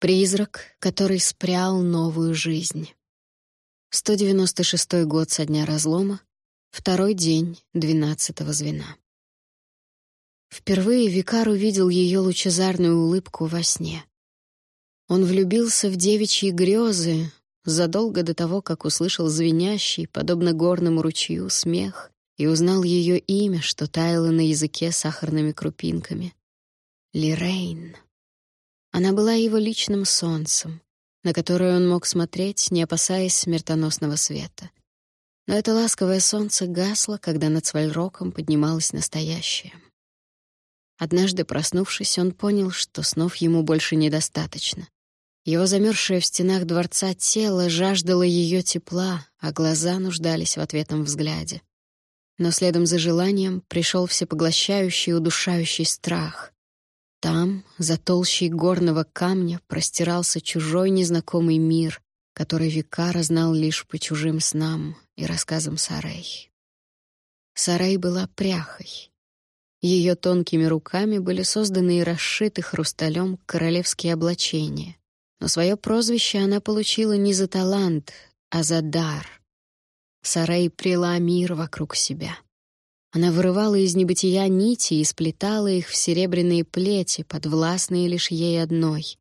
Призрак, который спрял новую жизнь. 196 год со дня разлома, второй день двенадцатого звена. Впервые Викар увидел ее лучезарную улыбку во сне. Он влюбился в девичьи грезы задолго до того, как услышал звенящий, подобно горному ручью, смех и узнал ее имя, что таяло на языке сахарными крупинками. Лирейн. Она была его личным солнцем, на которое он мог смотреть, не опасаясь смертоносного света. Но это ласковое солнце гасло, когда над Свальроком поднималось настоящее. Однажды, проснувшись, он понял, что снов ему больше недостаточно. Его замерзшее в стенах дворца тело жаждало ее тепла, а глаза нуждались в ответном взгляде. Но следом за желанием пришел всепоглощающий удушающий страх. Там, за толщей горного камня, простирался чужой незнакомый мир, который Викара знал лишь по чужим снам и рассказам Сарей. Сарей была пряхой, ее тонкими руками были созданы и расшиты хрусталем королевские облачения. Но свое прозвище она получила не за талант, а за дар. Сарай прила мир вокруг себя. Она вырывала из небытия нити и сплетала их в серебряные плети, подвластные лишь ей одной.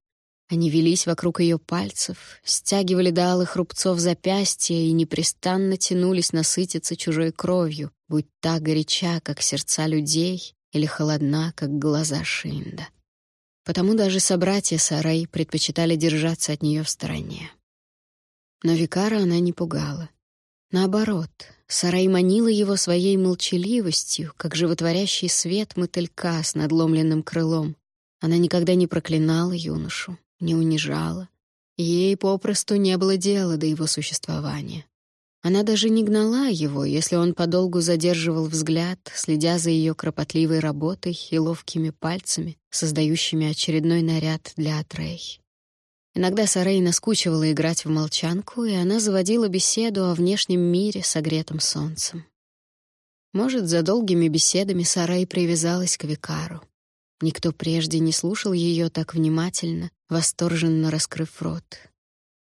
Они велись вокруг ее пальцев, стягивали до алых рубцов запястья и непрестанно тянулись насытиться чужой кровью, будь та горяча, как сердца людей, или холодна, как глаза Шинда. Потому даже собратья Сарай предпочитали держаться от нее в стороне. Но Викара она не пугала. Наоборот, Сарай манила его своей молчаливостью, как животворящий свет мотылька с надломленным крылом. Она никогда не проклинала юношу, не унижала. Ей попросту не было дела до его существования. Она даже не гнала его, если он подолгу задерживал взгляд, следя за ее кропотливой работой и ловкими пальцами, создающими очередной наряд для Атрей. Иногда Сарей наскучивала играть в молчанку, и она заводила беседу о внешнем мире, согретом солнцем. Может, за долгими беседами Сарай привязалась к Викару. Никто прежде не слушал ее так внимательно, восторженно раскрыв рот.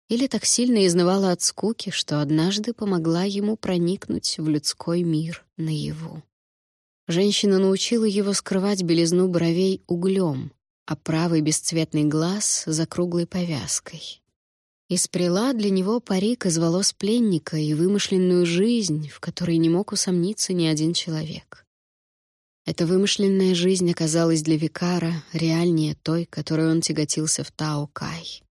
Или так сильно изнывала от скуки, что однажды помогла ему проникнуть в людской мир наяву. Женщина научила его скрывать белизну бровей углем, а правый бесцветный глаз — за круглой повязкой. И спряла для него парик из волос пленника и вымышленную жизнь, в которой не мог усомниться ни один человек. Эта вымышленная жизнь оказалась для Викара реальнее той, которой он тяготился в Тао-Кай.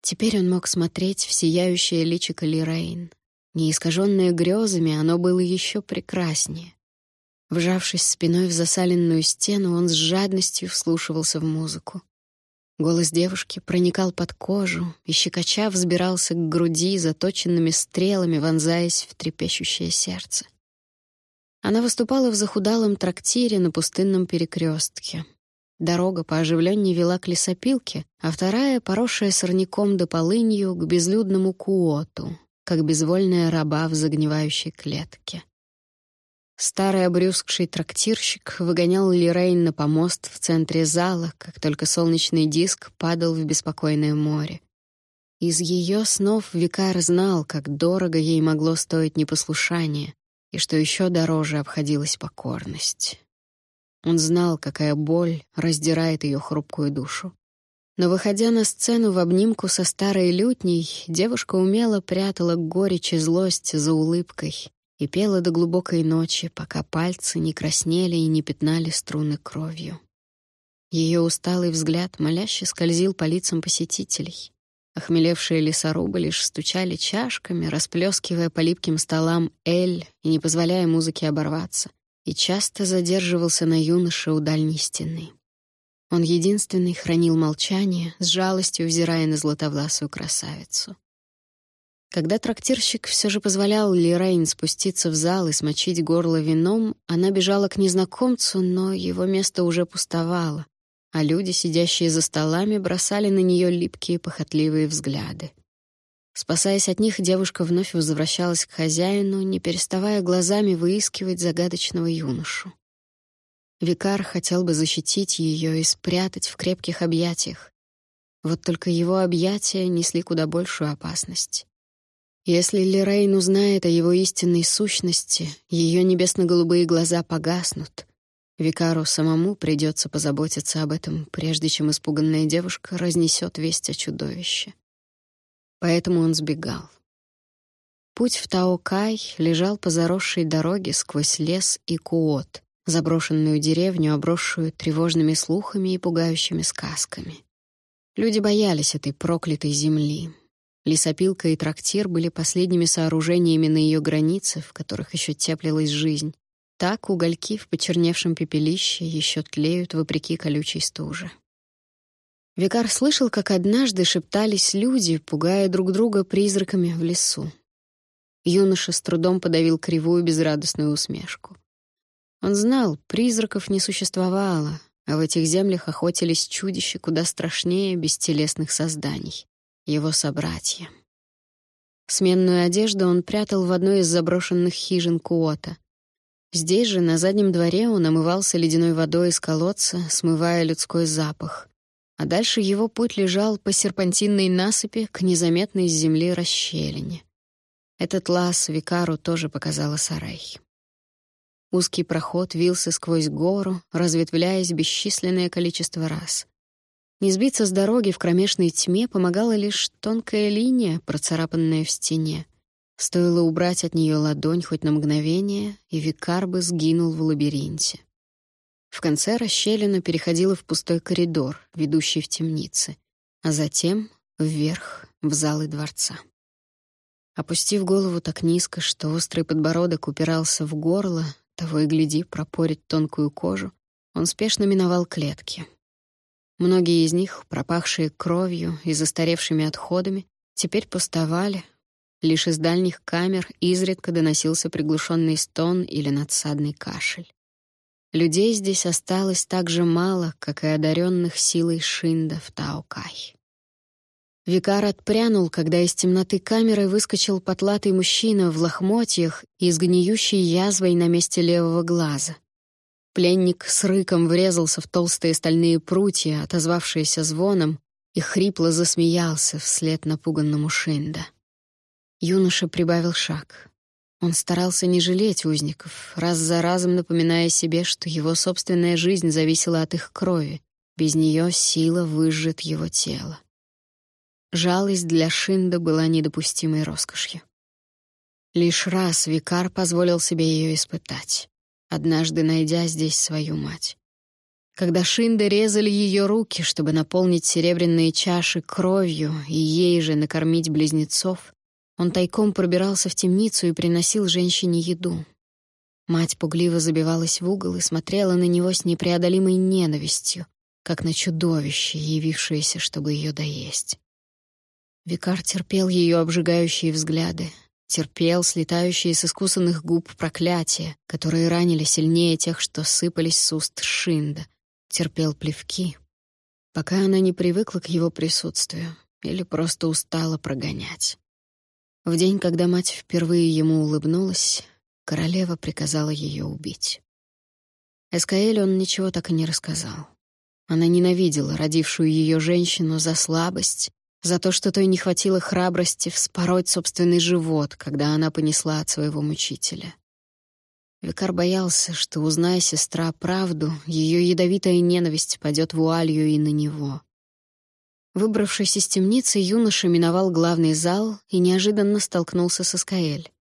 Теперь он мог смотреть в сияющее личико Лирейн. Не искаженное грезами, оно было еще прекраснее. Вжавшись спиной в засаленную стену, он с жадностью вслушивался в музыку. Голос девушки проникал под кожу и щекоча взбирался к груди заточенными стрелами, вонзаясь в трепещущее сердце. Она выступала в захудалом трактире на пустынном перекрестке. Дорога по оживленней вела к лесопилке, а вторая, поросшая сорняком да полынью, к безлюдному куоту, как безвольная раба в загнивающей клетке. Старый обрюзгший трактирщик выгонял Лирейн на помост в центре зала, как только солнечный диск падал в беспокойное море. Из ее снов Викар знал, как дорого ей могло стоить непослушание, и что еще дороже обходилась покорность. Он знал, какая боль раздирает ее хрупкую душу. Но, выходя на сцену в обнимку со старой лютней, девушка умело прятала горечь и злость за улыбкой и пела до глубокой ночи, пока пальцы не краснели и не пятнали струны кровью. Ее усталый взгляд моляще скользил по лицам посетителей. Охмелевшие лесорубы лишь стучали чашками, расплескивая по липким столам эль и не позволяя музыке оборваться — и часто задерживался на юноше у дальней стены. Он единственный хранил молчание, с жалостью взирая на златовласую красавицу. Когда трактирщик все же позволял Лирейн спуститься в зал и смочить горло вином, она бежала к незнакомцу, но его место уже пустовало, а люди, сидящие за столами, бросали на нее липкие похотливые взгляды. Спасаясь от них, девушка вновь возвращалась к хозяину, не переставая глазами выискивать загадочного юношу. Викар хотел бы защитить ее и спрятать в крепких объятиях. Вот только его объятия несли куда большую опасность. Если Лерейн узнает о его истинной сущности, ее небесно-голубые глаза погаснут. Викару самому придется позаботиться об этом, прежде чем испуганная девушка разнесет весть о чудовище. Поэтому он сбегал. Путь в Таокай лежал по заросшей дороге сквозь лес и куот, заброшенную деревню, обросшую тревожными слухами и пугающими сказками. Люди боялись этой проклятой земли. Лесопилка и трактир были последними сооружениями на ее границе, в которых еще теплилась жизнь. Так угольки в почерневшем пепелище еще тлеют вопреки колючей стуже. Викар слышал, как однажды шептались люди, пугая друг друга призраками в лесу. Юноша с трудом подавил кривую безрадостную усмешку. Он знал, призраков не существовало, а в этих землях охотились чудища куда страшнее бестелесных созданий — его собратья. Сменную одежду он прятал в одной из заброшенных хижин Куота. Здесь же, на заднем дворе, он омывался ледяной водой из колодца, смывая людской запах. А дальше его путь лежал по серпантинной насыпи к незаметной с земли расщелине. Этот лаз Викару тоже показала сарай. Узкий проход вился сквозь гору, разветвляясь бесчисленное количество раз. Не сбиться с дороги в кромешной тьме помогала лишь тонкая линия, процарапанная в стене. Стоило убрать от нее ладонь хоть на мгновение, и Викар бы сгинул в лабиринте. В конце расщелина переходила в пустой коридор, ведущий в темницы, а затем вверх, в залы дворца. Опустив голову так низко, что острый подбородок упирался в горло, того и гляди, пропорить тонкую кожу, он спешно миновал клетки. Многие из них, пропахшие кровью и застаревшими отходами, теперь пустовали. Лишь из дальних камер изредка доносился приглушенный стон или надсадный кашель. Людей здесь осталось так же мало, как и одаренных силой Шинда в Таокай. Викар отпрянул, когда из темноты камеры выскочил потлатый мужчина в лохмотьях и с гниющей язвой на месте левого глаза. Пленник с рыком врезался в толстые стальные прутья, отозвавшиеся звоном, и хрипло засмеялся вслед напуганному Шинда. Юноша прибавил шаг. Он старался не жалеть узников, раз за разом напоминая себе, что его собственная жизнь зависела от их крови. Без нее сила выжжет его тело. Жалость для Шинда была недопустимой роскошью. Лишь раз Викар позволил себе ее испытать, однажды найдя здесь свою мать. Когда Шинда резали ее руки, чтобы наполнить серебряные чаши кровью и ей же накормить близнецов, он тайком пробирался в темницу и приносил женщине еду. Мать пугливо забивалась в угол и смотрела на него с непреодолимой ненавистью, как на чудовище, явившееся, чтобы ее доесть. Викар терпел ее обжигающие взгляды, терпел слетающие с искусанных губ проклятия, которые ранили сильнее тех, что сыпались с уст Шинда, терпел плевки, пока она не привыкла к его присутствию или просто устала прогонять. В день, когда мать впервые ему улыбнулась, королева приказала ее убить. Эскаэль он ничего так и не рассказал. Она ненавидела родившую ее женщину за слабость за то, что той не хватило храбрости вспороть собственный живот, когда она понесла от своего мучителя. Викар боялся, что, узная сестра правду, ее ядовитая ненависть падет вуалью и на него. Выбравшись из темницы, юноша миновал главный зал и неожиданно столкнулся со Скаэль.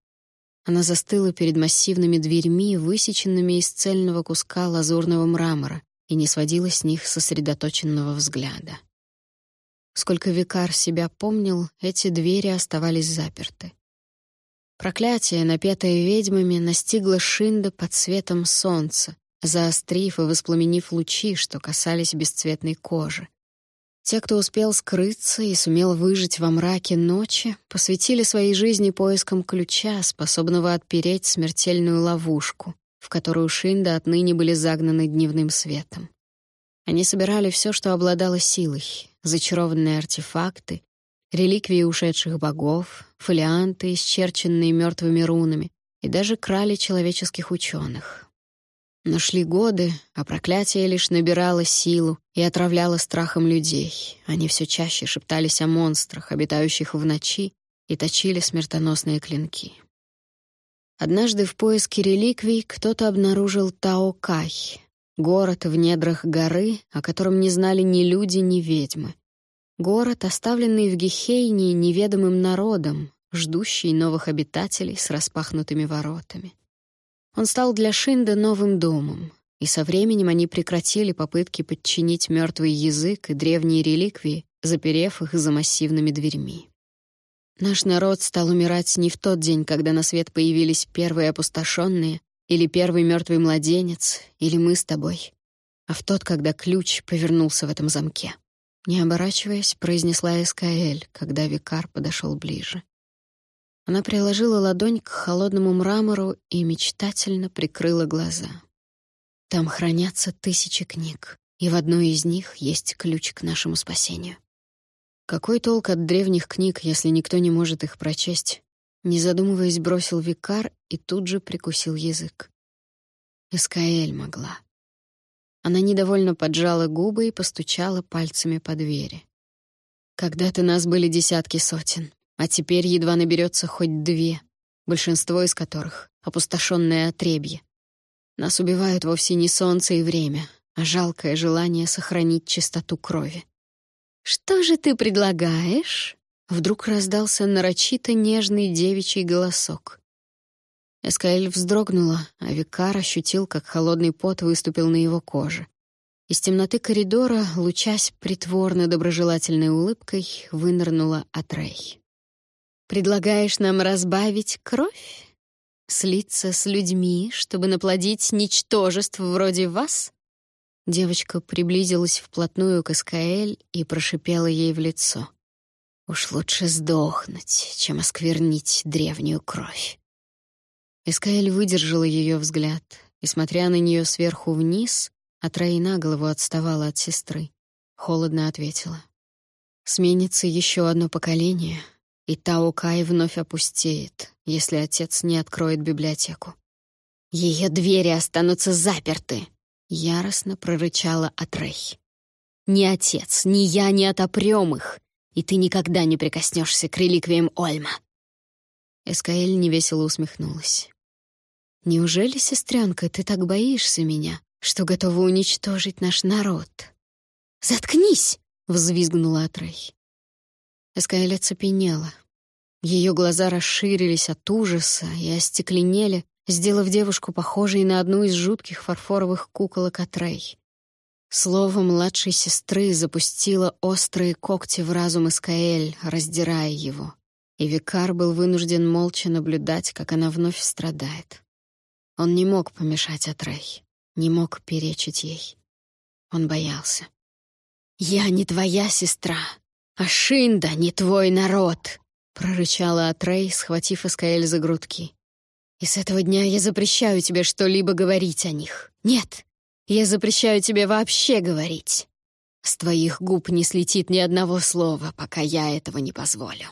Она застыла перед массивными дверьми, высеченными из цельного куска лазурного мрамора, и не сводила с них сосредоточенного взгляда. Сколько Викар себя помнил, эти двери оставались заперты. Проклятие, напетое ведьмами, настигло Шинда под светом солнца, заострив и воспламенив лучи, что касались бесцветной кожи. Те, кто успел скрыться и сумел выжить во мраке ночи, посвятили своей жизни поискам ключа, способного отпереть смертельную ловушку, в которую Шинда отныне были загнаны дневным светом. Они собирали все, что обладало силой, зачарованные артефакты, реликвии ушедших богов, фолианты, исчерченные мертвыми рунами, и даже крали человеческих ученых. Но шли годы, а проклятие лишь набирало силу и отравляло страхом людей. Они все чаще шептались о монстрах, обитающих в ночи, и точили смертоносные клинки. Однажды в поиске реликвий кто-то обнаружил Таокай, город в недрах горы, о котором не знали ни люди, ни ведьмы. Город, оставленный в Гехейне неведомым народом, ждущий новых обитателей с распахнутыми воротами. Он стал для Шинда новым домом, и со временем они прекратили попытки подчинить мертвый язык и древние реликвии, заперев их за массивными дверьми. Наш народ стал умирать не в тот день, когда на свет появились первые опустошенные, или первый мертвый младенец, или мы с тобой, а в тот, когда ключ повернулся в этом замке. Не оборачиваясь, произнесла Эскаэль, когда викар подошел ближе. Она приложила ладонь к холодному мрамору и мечтательно прикрыла глаза. Там хранятся тысячи книг, и в одной из них есть ключ к нашему спасению. Какой толк от древних книг, если никто не может их прочесть? Не задумываясь, бросил викар и тут же прикусил язык. Эскаэль могла. Она недовольно поджала губы и постучала пальцами по двери. Когда-то нас были десятки сотен. А теперь едва наберется хоть две, большинство из которых — опустошенное отребье. Нас убивают вовсе не солнце и время, а жалкое желание сохранить чистоту крови. «Что же ты предлагаешь?» Вдруг раздался нарочито нежный девичий голосок. Эскаэль вздрогнула, а Викар ощутил, как холодный пот выступил на его коже. Из темноты коридора, лучась притворно доброжелательной улыбкой, вынырнула Атрей. Предлагаешь нам разбавить кровь? Слиться с людьми, чтобы наплодить ничтожеств вроде вас? Девочка приблизилась вплотную к Эскаэль и прошипела ей в лицо. «Уж лучше сдохнуть, чем осквернить древнюю кровь». Эскаэль выдержала ее взгляд, и, смотря на нее сверху вниз, Раи на голову отставала от сестры. Холодно ответила. «Сменится еще одно поколение, и Таокай вновь опустеет, если отец не откроет библиотеку. Ее двери останутся заперты, яростно прорычала Атрей. Ни отец, ни я не отопрем их, и ты никогда не прикоснешься к реликвиям Ольма. Эскаэль невесело усмехнулась. Неужели, сестренка, ты так боишься меня, что готова уничтожить наш народ? Заткнись! взвизгнула Атрей. Эскаэль оцепенела. Ее глаза расширились от ужаса и остекленели, сделав девушку похожей на одну из жутких фарфоровых куколок Атрей. Слово младшей сестры запустило острые когти в разум Искаэль, раздирая его. И Викар был вынужден молча наблюдать, как она вновь страдает. Он не мог помешать Атрей, не мог перечить ей. Он боялся. «Я не твоя сестра, а Шинда не твой народ!» — прорычала Атрей, схватив Эскаэль за грудки. «И с этого дня я запрещаю тебе что-либо говорить о них. Нет, я запрещаю тебе вообще говорить. С твоих губ не слетит ни одного слова, пока я этого не позволю».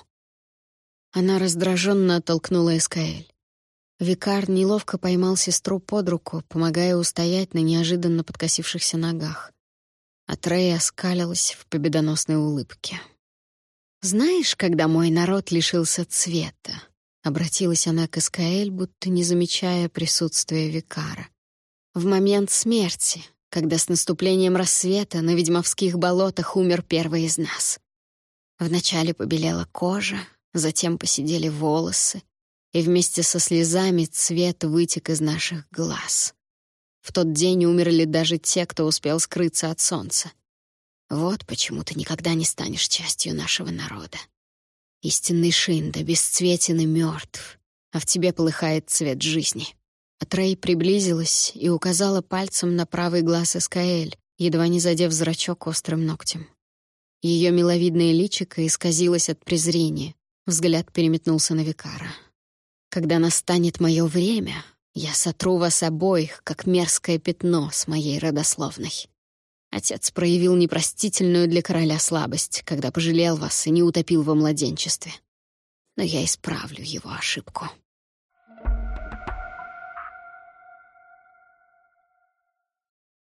Она раздраженно оттолкнула Эскаэль. Викар неловко поймал сестру под руку, помогая устоять на неожиданно подкосившихся ногах. А Трей оскалилась в победоносной улыбке. «Знаешь, когда мой народ лишился цвета?» — обратилась она к Искаэль, будто не замечая присутствия Викара. «В момент смерти, когда с наступлением рассвета на ведьмовских болотах умер первый из нас. Вначале побелела кожа, затем посидели волосы, и вместе со слезами цвет вытек из наших глаз. В тот день умерли даже те, кто успел скрыться от солнца. Вот почему ты никогда не станешь частью нашего народа. Истинный Шинда бесцветен и мертв, а в тебе полыхает цвет жизни». Атрей приблизилась и указала пальцем на правый глаз Эскаэль, едва не задев зрачок острым ногтем. Ее миловидное личико исказилось от презрения, взгляд переметнулся на Викара. «Когда настанет мое время, я сотру вас обоих, как мерзкое пятно с моей родословной. Отец проявил непростительную для короля слабость, когда пожалел вас и не утопил во младенчестве. Но я исправлю его ошибку.